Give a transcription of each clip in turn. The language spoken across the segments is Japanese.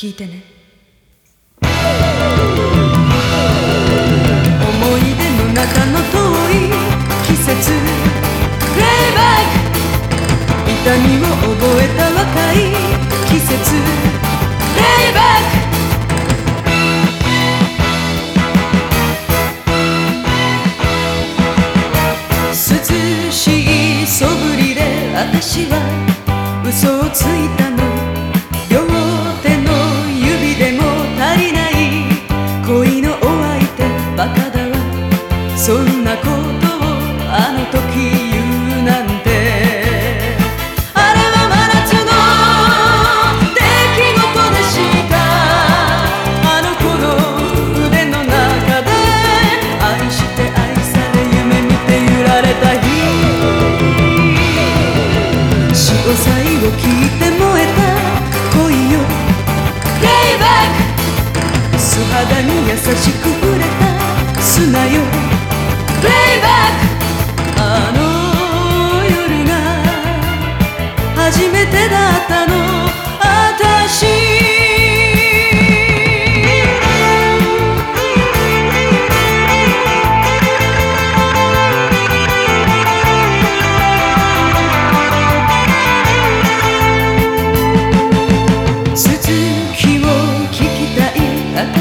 てね。思い出の中の遠い季節プレイバック。痛みを覚えた若い季節プレイバック。涼しいそぶりで私は嘘をついた。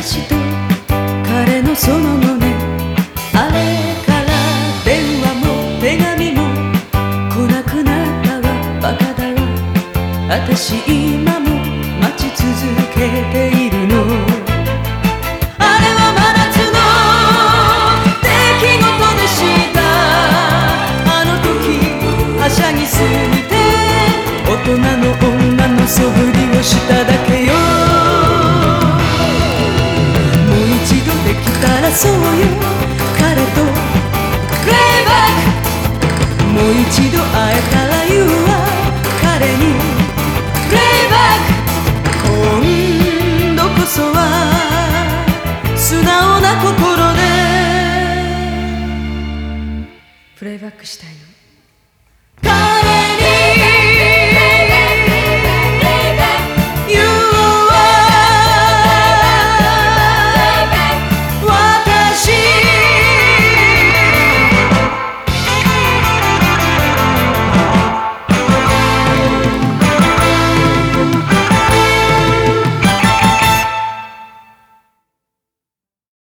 私と彼のその胸。あれから電話も手紙も来なくなったわ。バカだわ。私今そうよ彼とプレイバック。もう一度会えたら言うわ。彼に。プレイバック。今度こそは素直な心で。プレイバックしたいの。